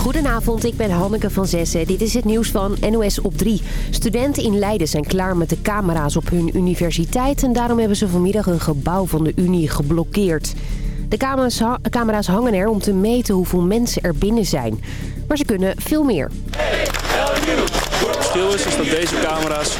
Goedenavond, ik ben Hanneke van Zessen. Dit is het nieuws van NOS op 3. Studenten in Leiden zijn klaar met de camera's op hun universiteit... en daarom hebben ze vanmiddag een gebouw van de Unie geblokkeerd. De camera's, hangen er om te meten hoeveel mensen er binnen zijn. Maar ze kunnen veel meer. Het verschil is, is dat deze camera's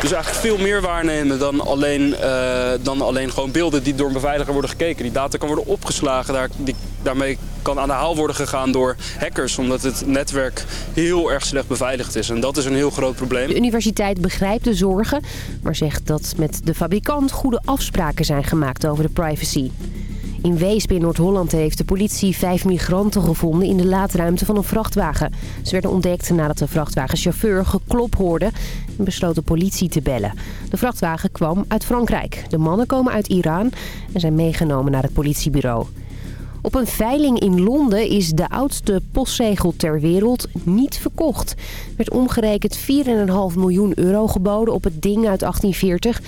dus eigenlijk veel meer waarnemen dan alleen, uh, dan alleen gewoon beelden die door een beveiliger worden gekeken. Die data kan worden opgeslagen, daar, die, daarmee kan aan de haal worden gegaan door hackers. Omdat het netwerk heel erg slecht beveiligd is. En dat is een heel groot probleem. De universiteit begrijpt de zorgen, maar zegt dat met de fabrikant goede afspraken zijn gemaakt over de privacy. In Weesp in Noord-Holland heeft de politie vijf migranten gevonden in de laadruimte van een vrachtwagen. Ze werden ontdekt nadat de vrachtwagenchauffeur geklop hoorde en besloot de politie te bellen. De vrachtwagen kwam uit Frankrijk. De mannen komen uit Iran en zijn meegenomen naar het politiebureau. Op een veiling in Londen is de oudste postzegel ter wereld niet verkocht. Er werd omgerekend 4,5 miljoen euro geboden op het ding uit 1840.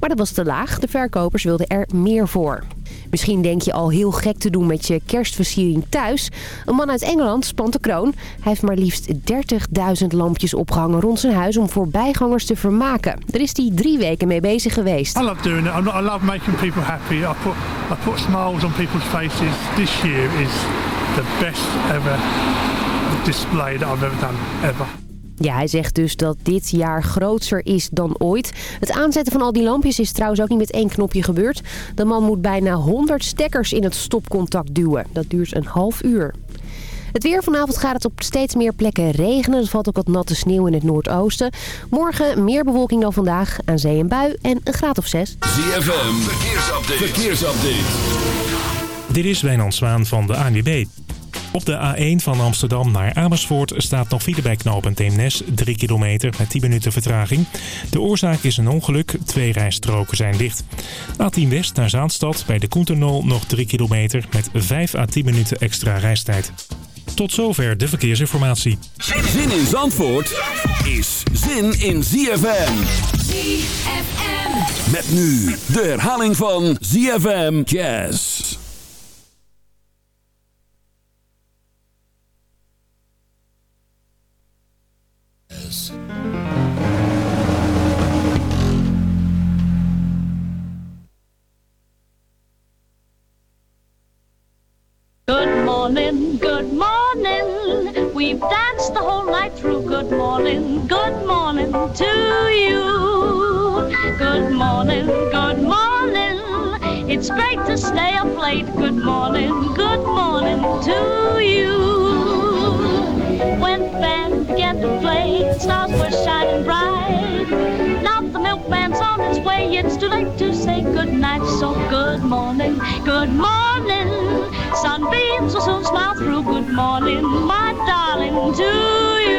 Maar dat was te laag. De verkopers wilden er meer voor. Misschien denk je al heel gek te doen met je kerstversiering thuis. Een man uit Engeland spant de kroon. Hij heeft maar liefst 30.000 lampjes opgehangen rond zijn huis om voorbijgangers te vermaken. Daar is hij drie weken mee bezig geweest. I love doing it. I love making people happy. I put, I put smiles on people's faces. This year is the best ever display that I've ever done, ever. Ja, hij zegt dus dat dit jaar groter is dan ooit. Het aanzetten van al die lampjes is trouwens ook niet met één knopje gebeurd. De man moet bijna 100 stekkers in het stopcontact duwen. Dat duurt een half uur. Het weer vanavond gaat het op steeds meer plekken regenen. Er valt ook wat natte sneeuw in het noordoosten. Morgen meer bewolking dan vandaag. Aan zee en bui en een graad of zes. ZFM, verkeersupdate. verkeersupdate. Dit is Wijnand Zwaan van de ANWB. Op de A1 van Amsterdam naar Amersfoort staat nog file bij knooppunt Eemnes. 3 kilometer met 10 minuten vertraging. De oorzaak is een ongeluk. Twee rijstroken zijn dicht. A10 West naar Zaanstad bij de Koenternol nog 3 kilometer met 5 à 10 minuten extra reistijd. Tot zover de verkeersinformatie. Zin in Zandvoort is zin in ZFM. ZFM. Met nu de herhaling van ZFM Jazz. Good morning, good morning. We've danced the whole night through. Good morning, good morning to you. Good morning, good morning. It's great to stay up late. Good morning, good morning to you. Band began to play, stars were shining bright. Now the milkman's on his way. It's too late to say good night. So good morning, good morning. Sunbeams will soon smile through. Good morning, my darling, to you.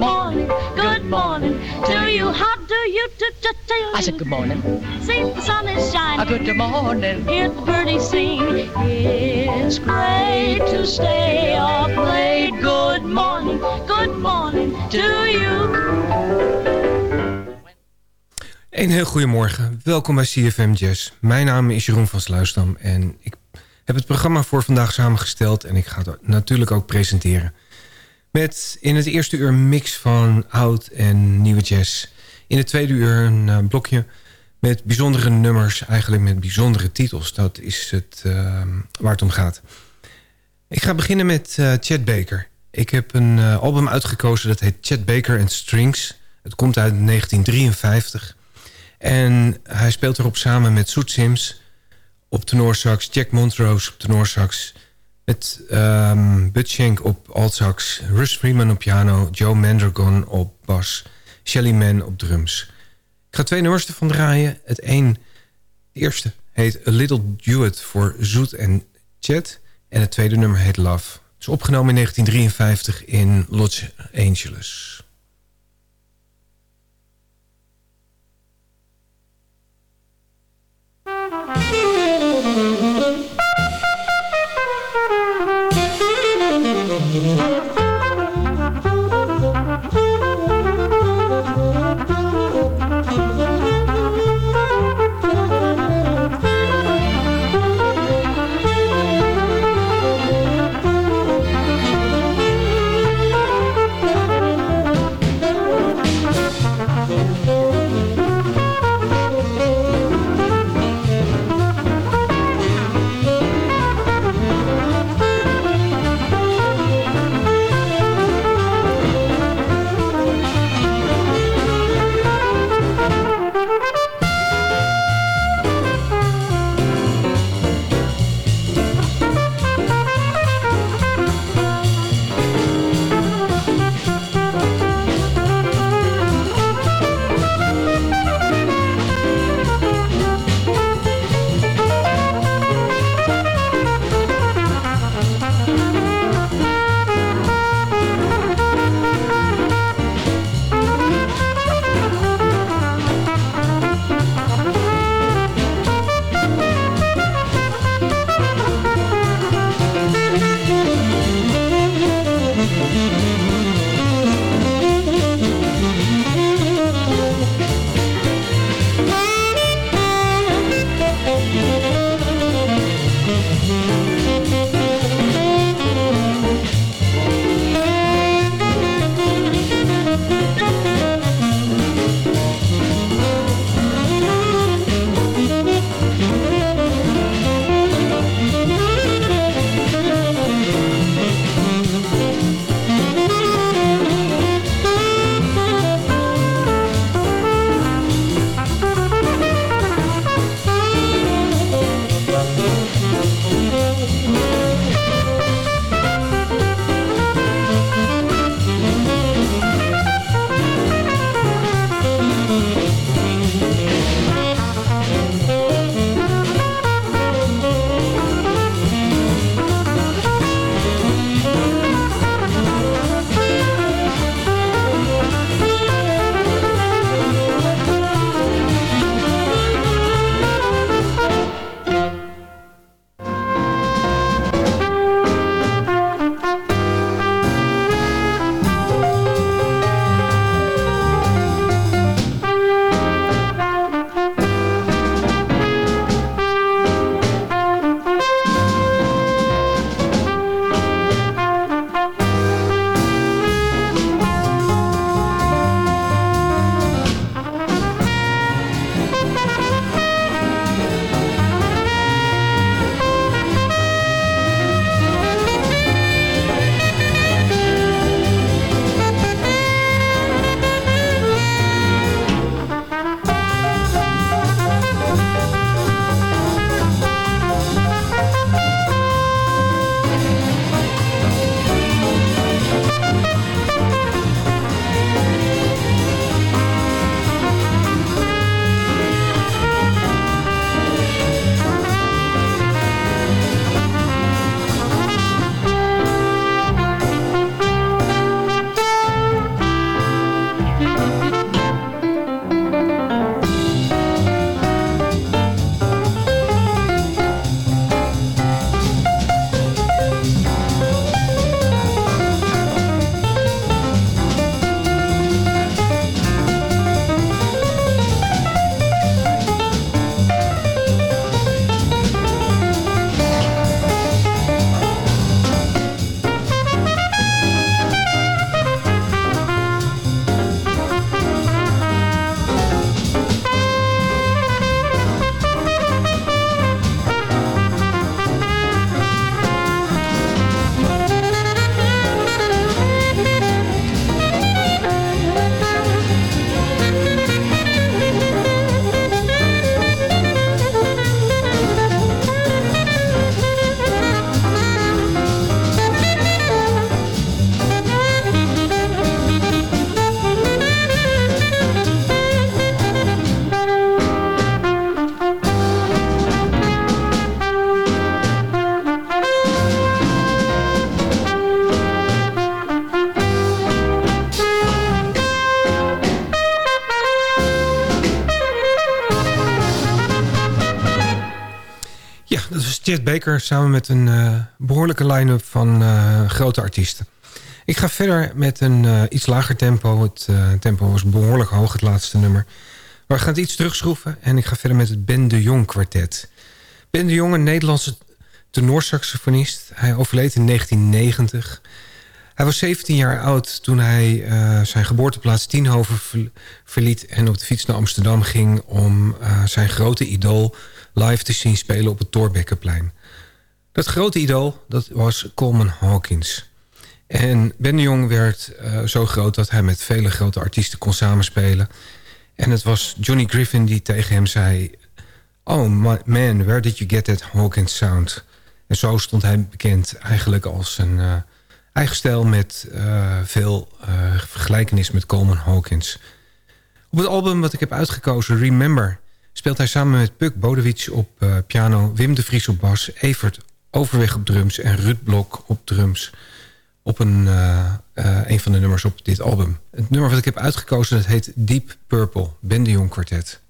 I said good morning. See the sun is A shining. good morning. Hear the birdies sing. It's great to stay up late. Good morning, good morning to you. Een heel goedemorgen. Welkom bij CFM Jazz. Mijn naam is Jeroen van Sluisdam en ik heb het programma voor vandaag samengesteld... en ik ga het natuurlijk ook presenteren. Met in het eerste uur een mix van oud en nieuwe jazz. In het tweede uur een eh, blokje met bijzondere nummers... eigenlijk met bijzondere titels. Dat is het eh, waar het om gaat. Ik ga beginnen met eh, Chet Baker. Ik heb een album uitgekozen dat heet Chet Baker and Strings. Het komt uit 1953... En hij speelt erop samen met Soet Sims op tenorsax... Jack Montrose op tenorsax... met um, Bud Shank op altsax... Russ Freeman op piano... Joe Mandragon op bas... Shelly Man op drums. Ik ga twee nummers ervan draaien. Het een, eerste heet A Little Duet voor Zoet en Chet. En het tweede nummer heet Love. Het is opgenomen in 1953 in Los Angeles. Chet Baker samen met een uh, behoorlijke line-up van uh, grote artiesten. Ik ga verder met een uh, iets lager tempo. Het tempo was behoorlijk hoog, het laatste nummer. Maar we gaan het iets terugschroeven en ik ga verder met het Ben de Jong kwartet. Ben de Jong, een Nederlandse tenorsaxofonist. Hij overleed in 1990. Hij was 17 jaar oud toen hij zijn geboorteplaats Tienhoven verliet... en op de fiets naar Amsterdam ging om zijn grote idool live te zien spelen op het Torbekkenplein. Dat grote idool dat was Coleman Hawkins. En Ben de Jong werd uh, zo groot dat hij met vele grote artiesten kon samenspelen. En het was Johnny Griffin die tegen hem zei... Oh man, where did you get that Hawkins sound? En zo stond hij bekend eigenlijk als een uh, eigen stijl... met uh, veel vergelijkenis met Coleman Hawkins. Op het album wat ik heb uitgekozen, Remember speelt hij samen met Puk Bodewits op uh, piano... Wim de Vries op bas, Evert Overweg op drums... en Ruud Blok op drums op een, uh, uh, een van de nummers op dit album. Het nummer wat ik heb uitgekozen dat heet Deep Purple, Ben de Jong Quartet.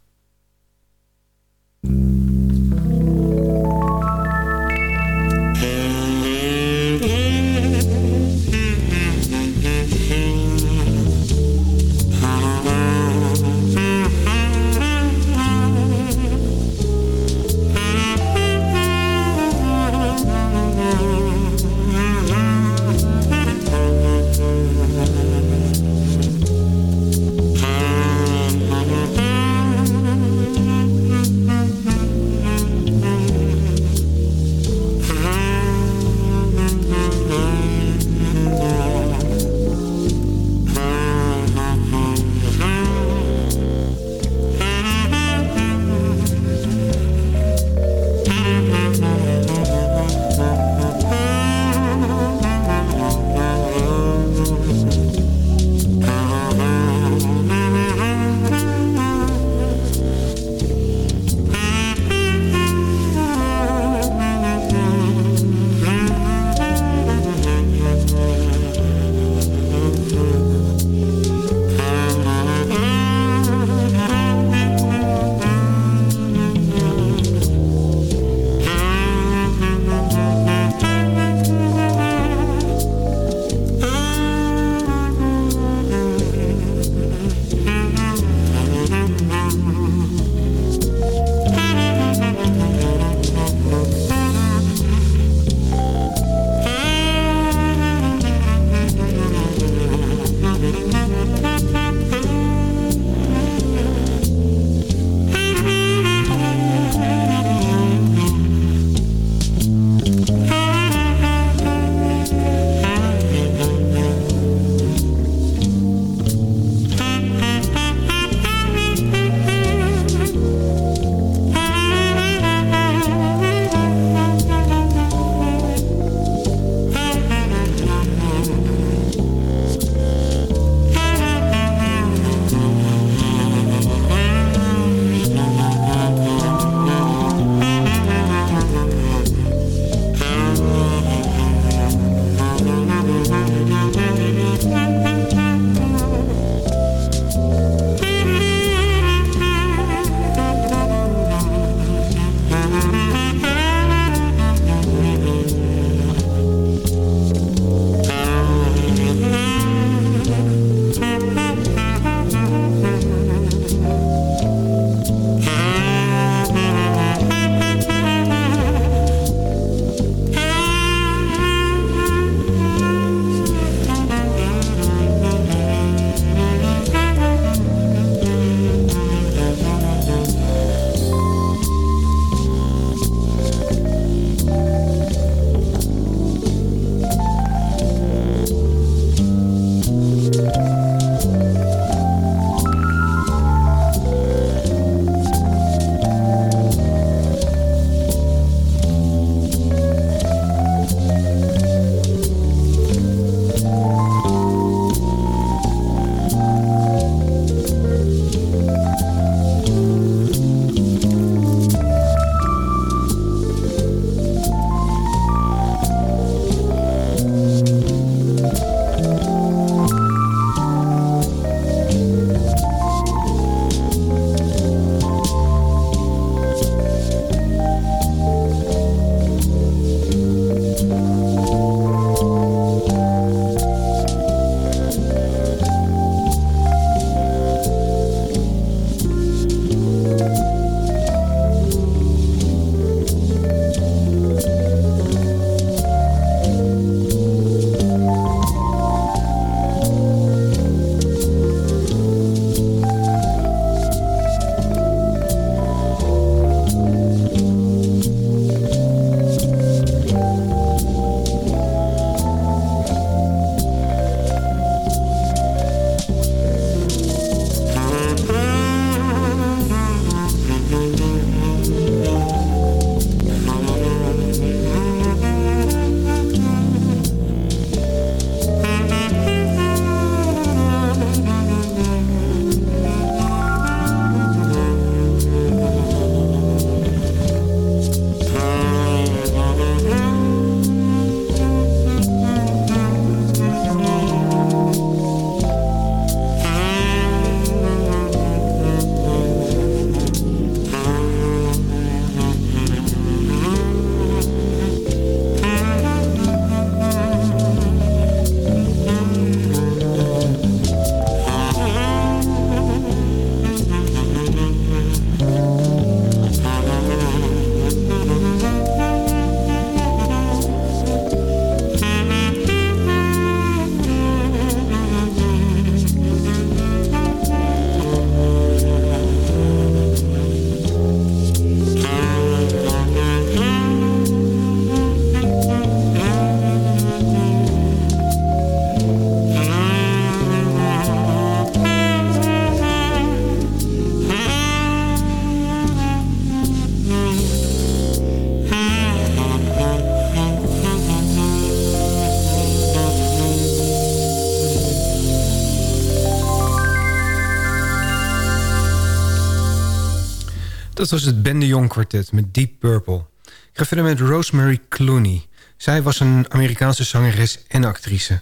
Dat was het Ben de Jong kwartet met Deep Purple. Ik ga verder met Rosemary Clooney. Zij was een Amerikaanse zangeres en actrice.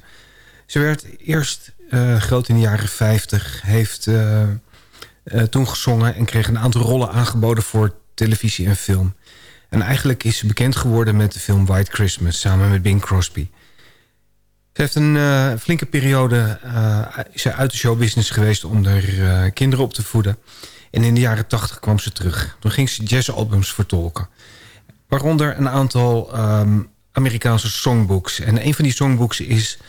Ze werd eerst uh, groot in de jaren 50. Heeft uh, uh, toen gezongen en kreeg een aantal rollen aangeboden voor televisie en film. En eigenlijk is ze bekend geworden met de film White Christmas... samen met Bing Crosby. Ze heeft een flinke periode uit de showbusiness geweest... om haar kinderen op te voeden. En in de jaren 80 kwam ze terug. Toen ging ze jazzalbums vertolken. Waaronder een aantal um, Amerikaanse songbooks. En een van die songbooks is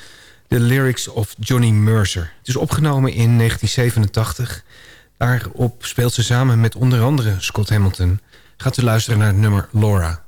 The Lyrics of Johnny Mercer. Het is opgenomen in 1987. Daarop speelt ze samen met onder andere Scott Hamilton. Gaat u luisteren naar het nummer Laura.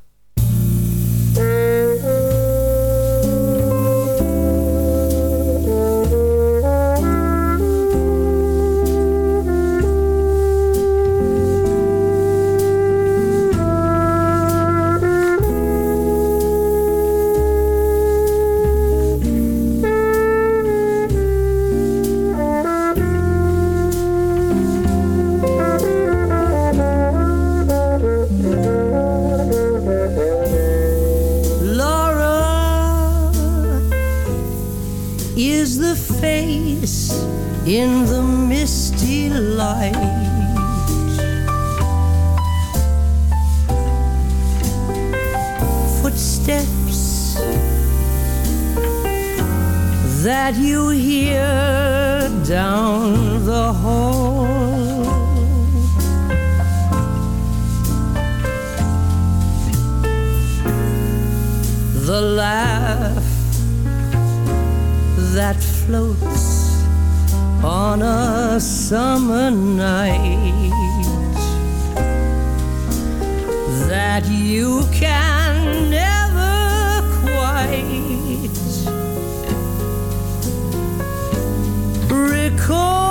In the misty light. Footsteps that you hear down the hall. The laugh floats on a summer night that you can never quite recall.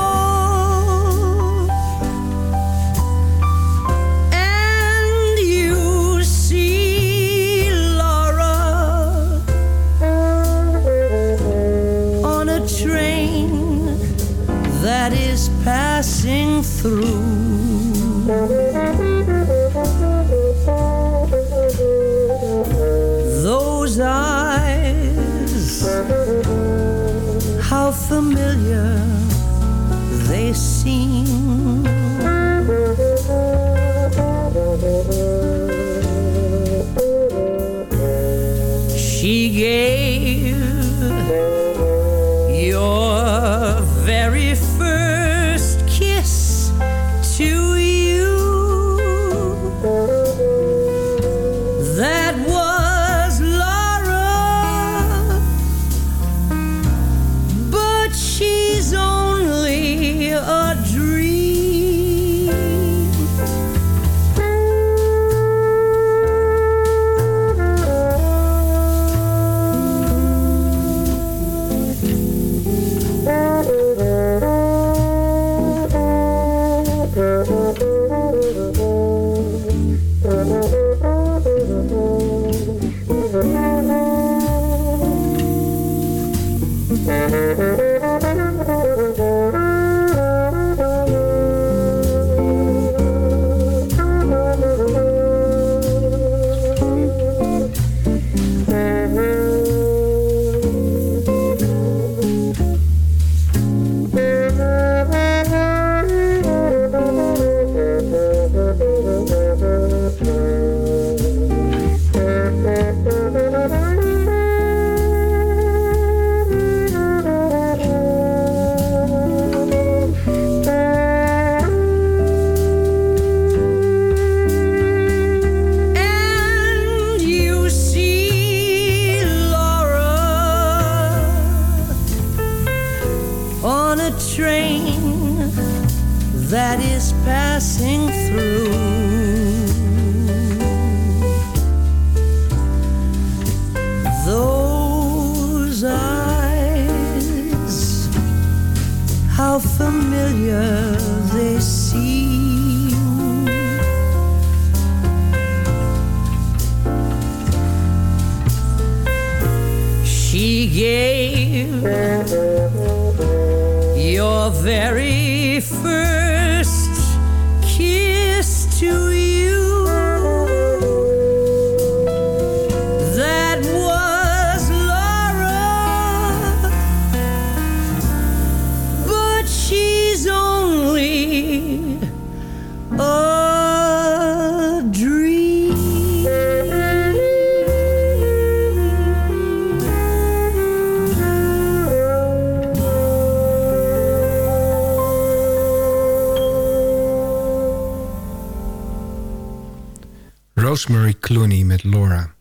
Rosemary Clooney met Laura.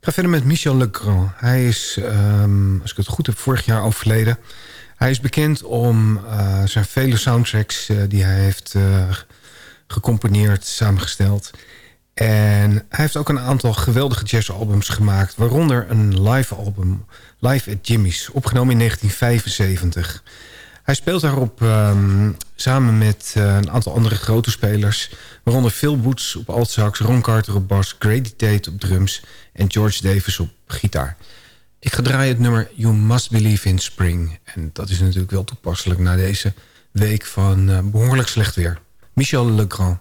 Ik ga verder met Michel Legrand. Hij is, ehm, als ik het goed heb, vorig jaar overleden. Hij is bekend om uh, zijn vele soundtracks uh, die hij heeft uh, gecomponeerd, samengesteld. En hij heeft ook een aantal geweldige jazzalbums gemaakt... waaronder een live album, Live at Jimmy's, opgenomen in 1975. Hij speelt daarop um, samen met een aantal andere grote spelers... waaronder Phil Boots op altsax, Ron Carter op bas... Grady Tate op drums en George Davis op gitaar. Ik ga draaien het nummer You Must Believe in Spring. En dat is natuurlijk wel toepasselijk na deze week van uh, behoorlijk slecht weer. Michel Legrand.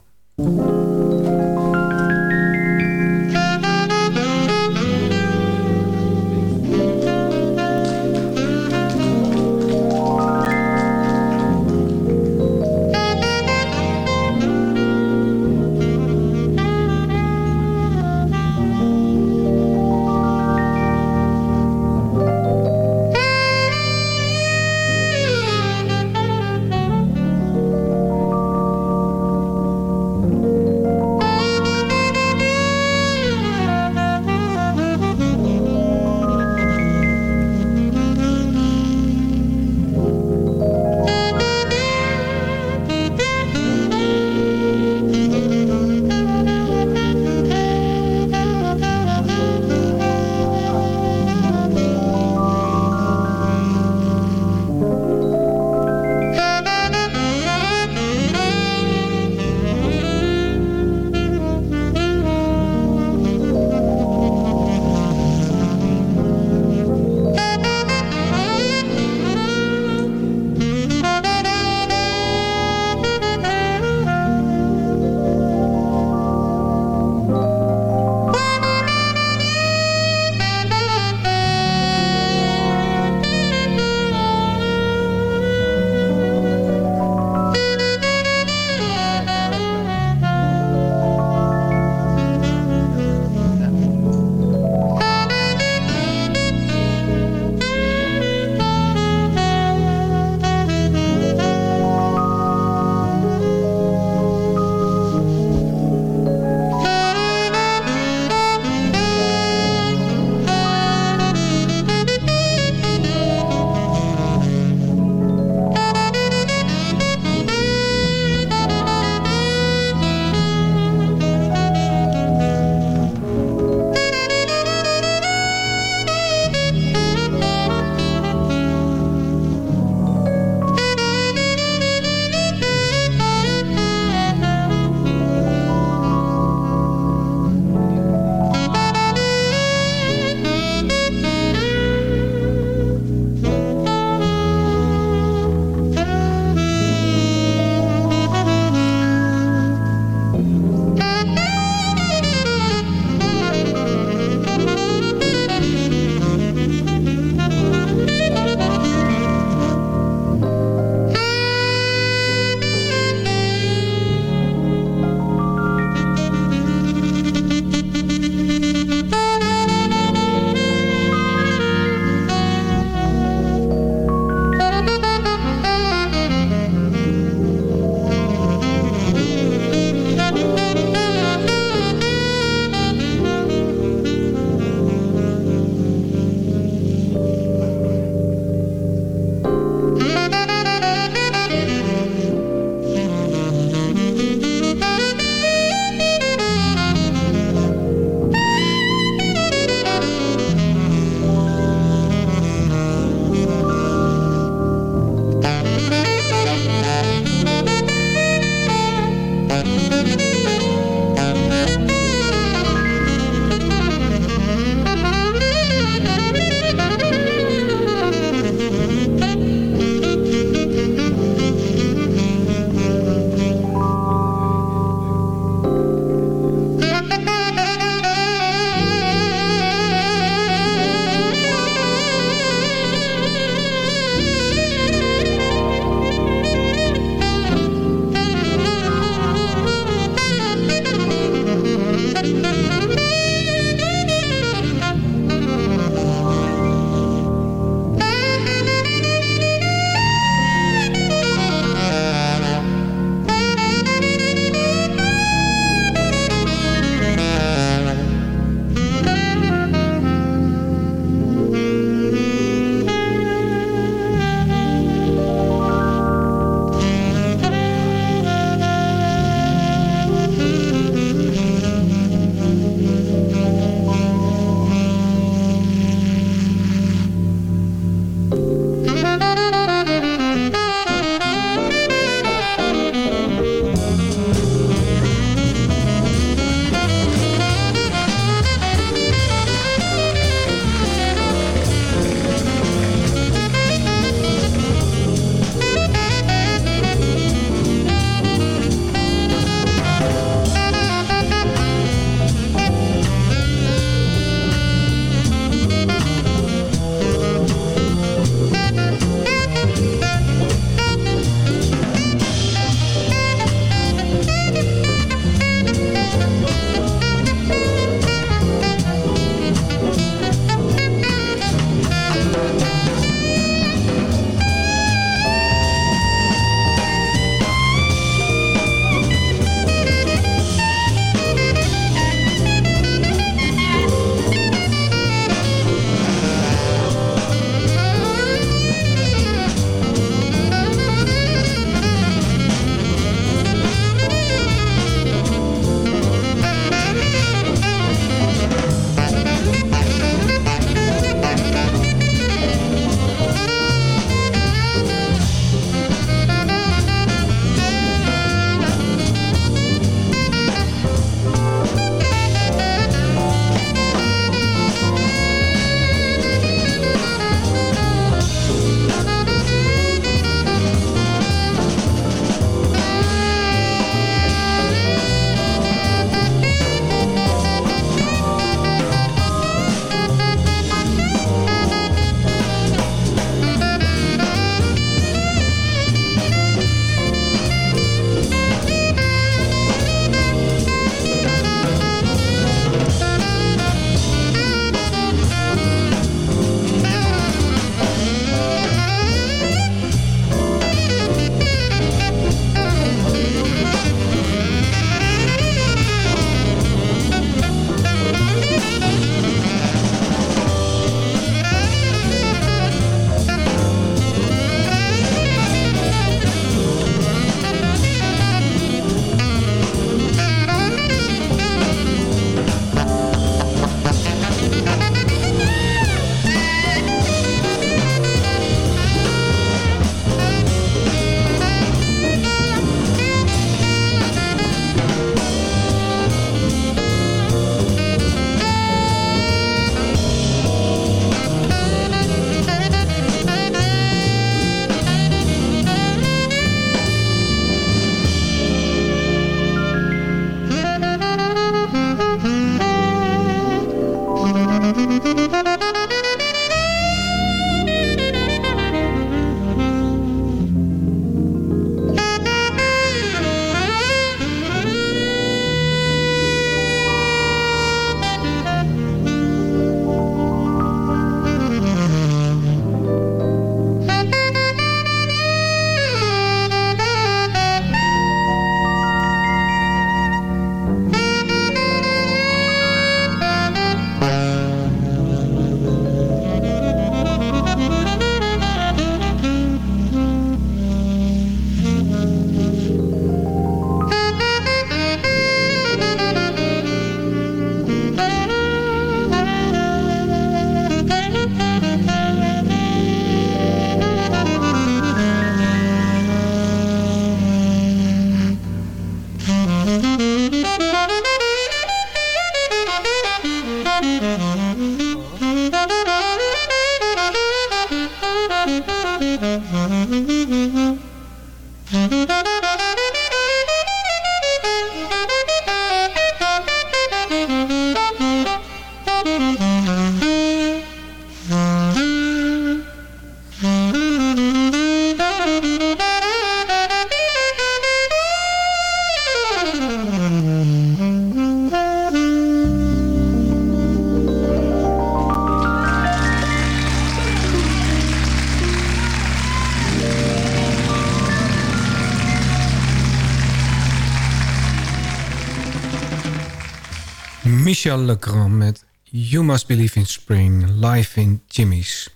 Michel Legrand met You Must Believe in Spring, live in Jimmy's.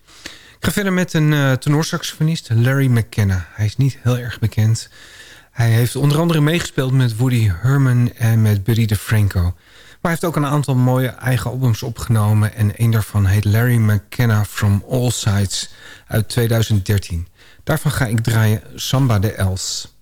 Ik ga verder met een uh, tenorsaxofonist, Larry McKenna. Hij is niet heel erg bekend. Hij heeft onder andere meegespeeld met Woody Herman en met Buddy DeFranco. Maar hij heeft ook een aantal mooie eigen albums opgenomen... en een daarvan heet Larry McKenna From All Sides uit 2013. Daarvan ga ik draaien Samba de Els.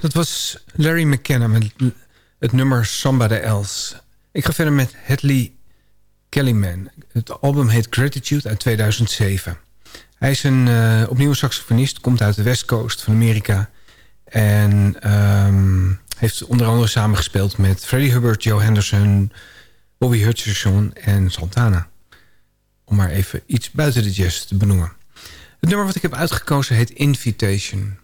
Dat was Larry McKenna met het nummer Somebody Else. Ik ga verder met Hadley Kellyman. Het album heet Gratitude uit 2007. Hij is een uh, opnieuw saxofonist, komt uit de West Coast van Amerika... en um, heeft onder andere samengespeeld met Freddie Hubbard, Joe Henderson... Bobby Hutcherson en Santana. Om maar even iets buiten de jazz te benoemen. Het nummer wat ik heb uitgekozen heet Invitation...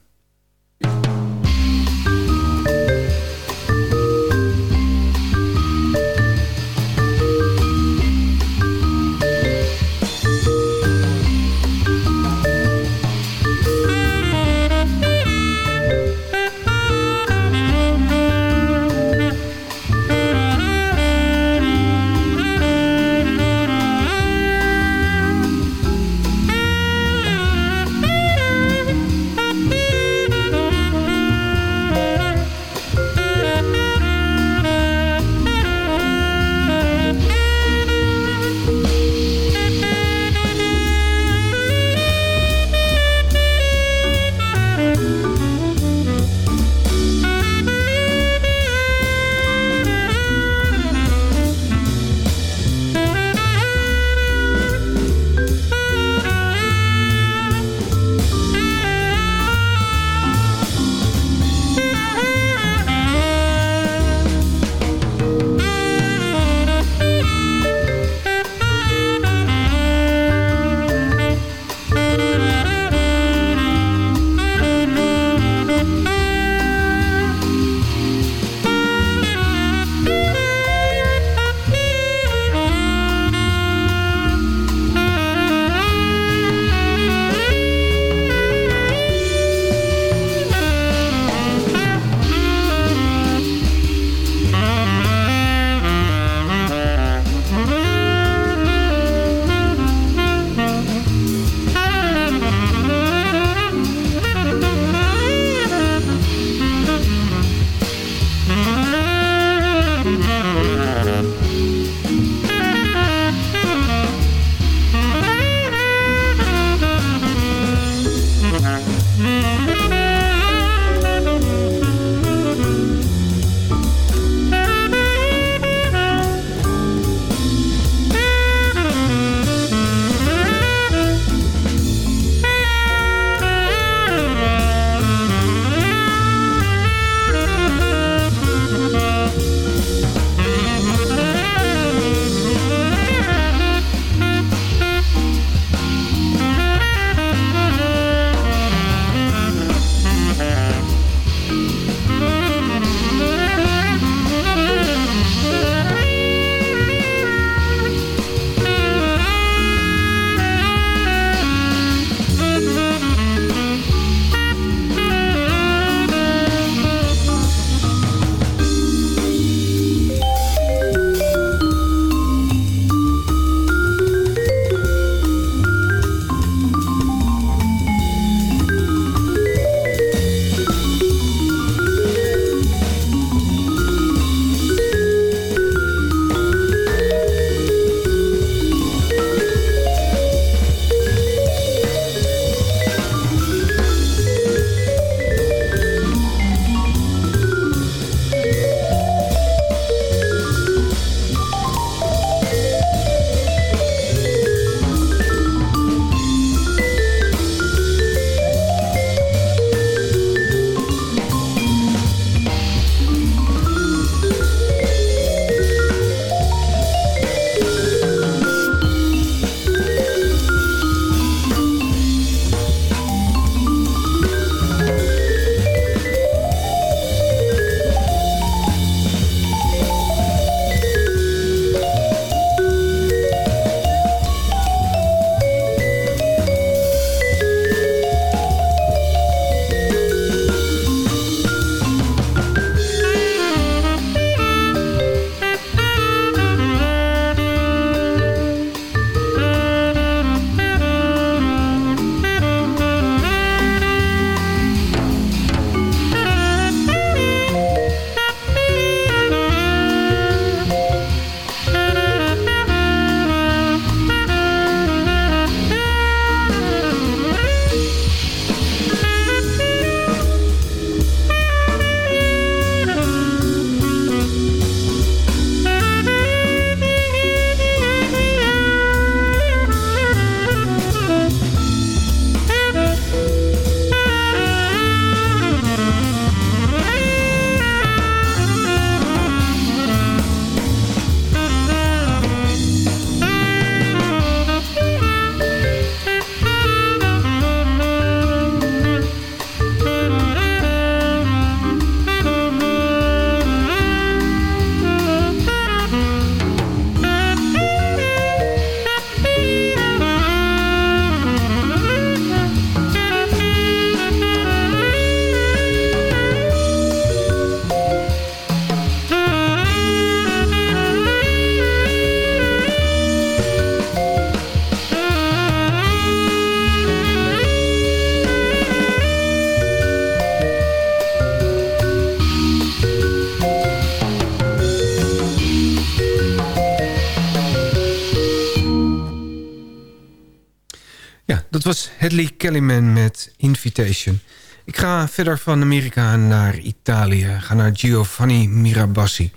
Kellyman met Invitation. Ik ga verder van Amerika naar Italië. Ga naar Giovanni Mirabassi.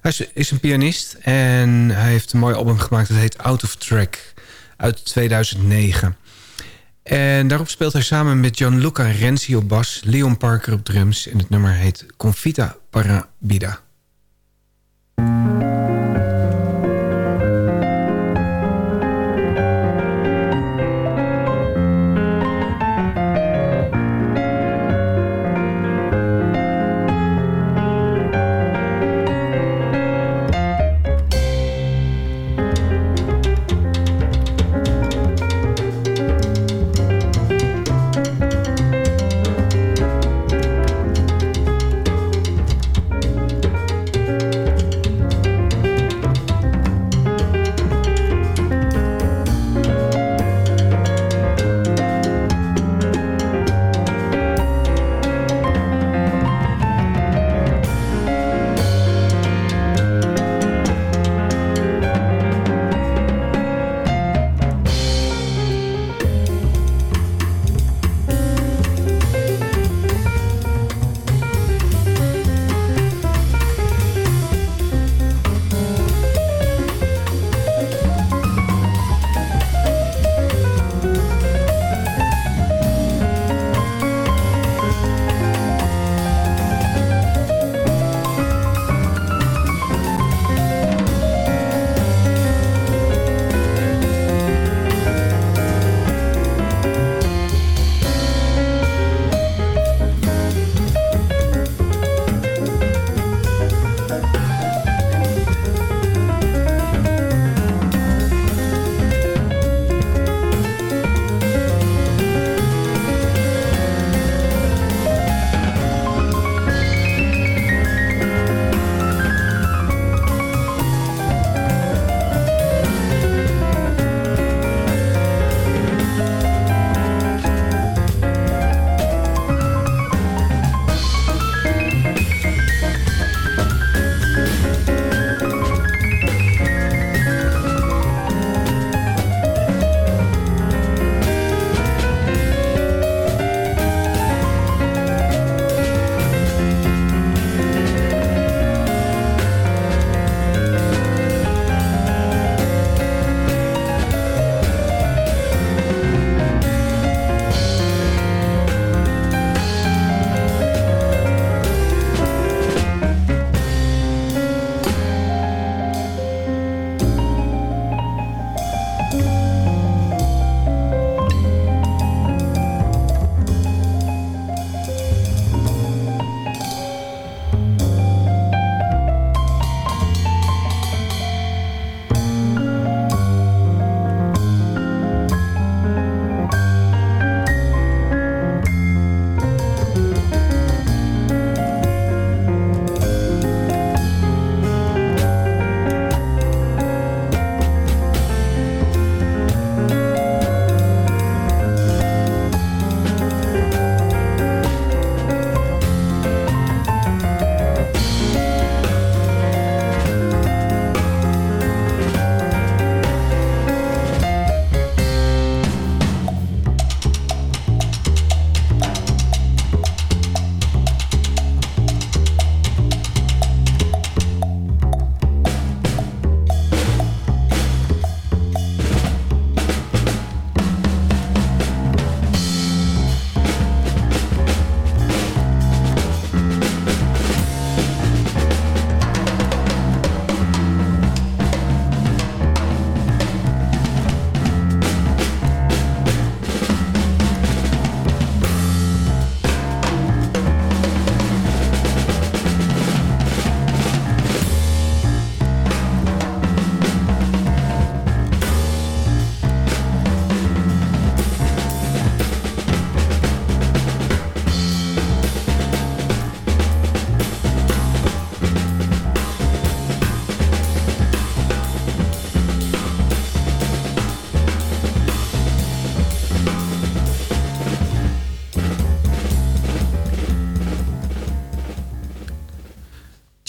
Hij is een pianist en hij heeft een mooi album gemaakt. Dat heet Out of Track uit 2009. En daarop speelt hij samen met Gianluca Renzi op bas... Leon Parker op drums en het nummer heet Confita Parabida.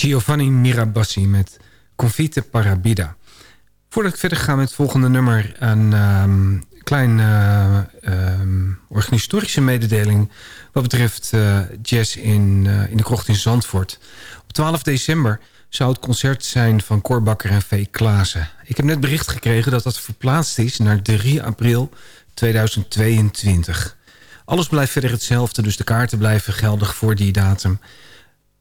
Giovanni Mirabassi met Confite Parabida. Voordat ik verder ga met het volgende nummer... Een, um, kleine ehm, organisatorische mededeling... wat betreft jazz in, in de krocht in Zandvoort. Op 12 december zou het concert zijn van Korbakker en V. Klaassen. Ik heb net bericht gekregen dat dat verplaatst is naar 3 april 2022. Alles blijft verder hetzelfde, dus de kaarten blijven geldig voor die datum.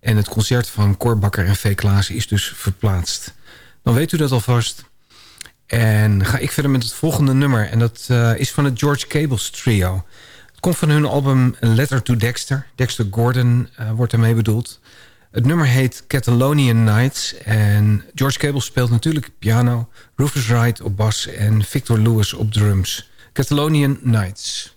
En het concert van Korbakker en V. Klaassen is dus verplaatst. Dan weet u dat alvast. En ga ik verder met het volgende nummer. En dat uh, is van het George Cables trio. Het komt van hun album Letter to Dexter. Dexter Gordon uh, wordt ermee bedoeld. Het nummer heet Catalonian Nights. En George Cable speelt natuurlijk piano. Rufus Wright op bas en Victor Lewis op drums. Catalonian Nights.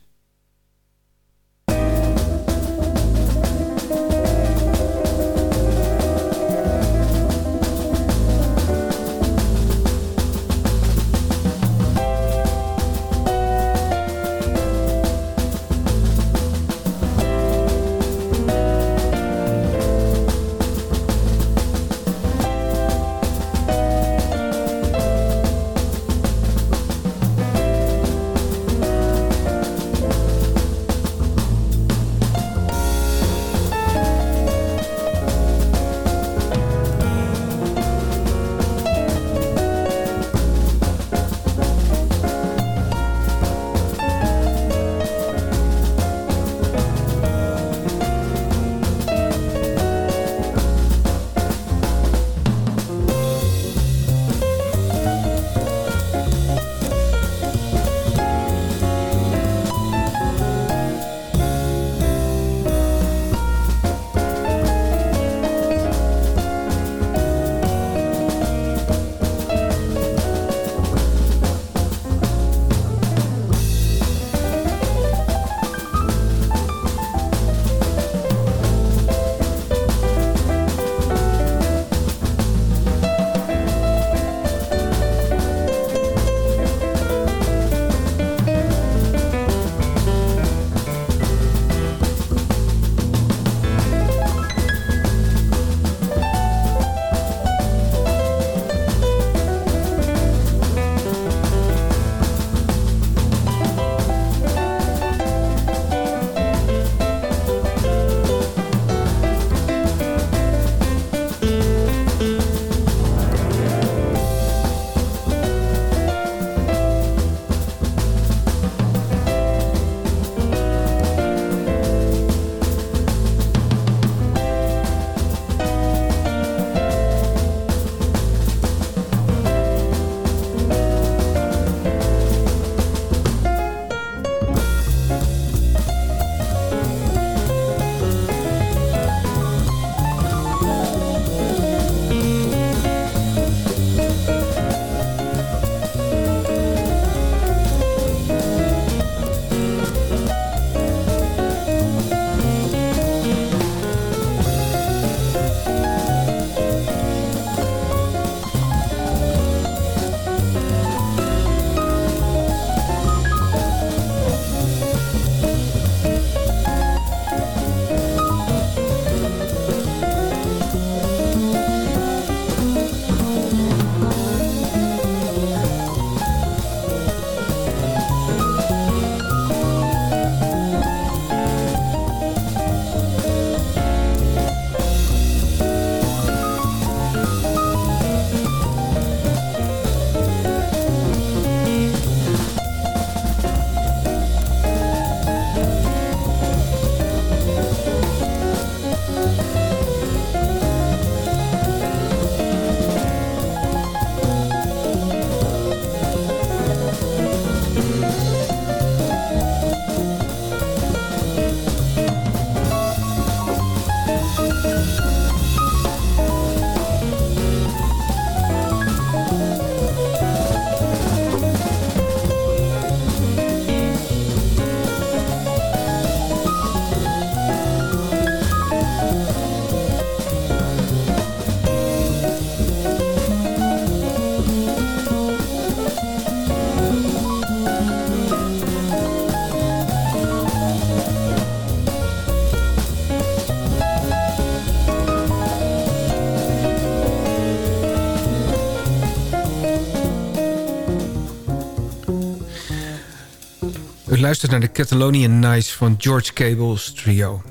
U luistert naar de Catalonian Nights van George Cable's trio.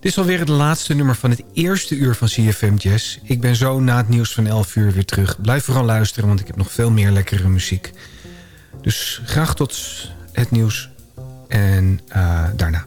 Dit is alweer het laatste nummer van het eerste uur van CFM Jazz. Ik ben zo na het nieuws van 11 uur weer terug. Blijf vooral luisteren, want ik heb nog veel meer lekkere muziek. Dus graag tot het nieuws en uh, daarna.